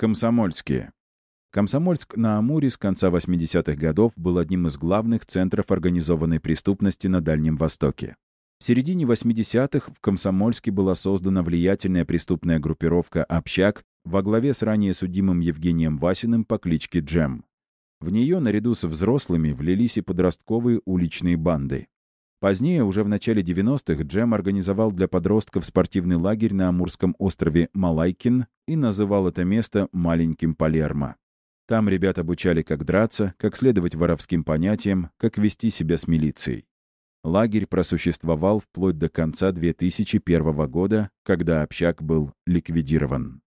Комсомольские. Комсомольск на Амуре с конца 80-х годов был одним из главных центров организованной преступности на Дальнем Востоке. В середине 80-х в Комсомольске была создана влиятельная преступная группировка «Общак» во главе с ранее судимым Евгением Васиным по кличке Джем. В нее, наряду со взрослыми, влились и подростковые уличные банды. Позднее, уже в начале 90-х, Джем организовал для подростков спортивный лагерь на Амурском острове Малайкин и называл это место «маленьким Палермо». Там ребят обучали, как драться, как следовать воровским понятиям, как вести себя с милицией. Лагерь просуществовал вплоть до конца 2001 года, когда общак был ликвидирован.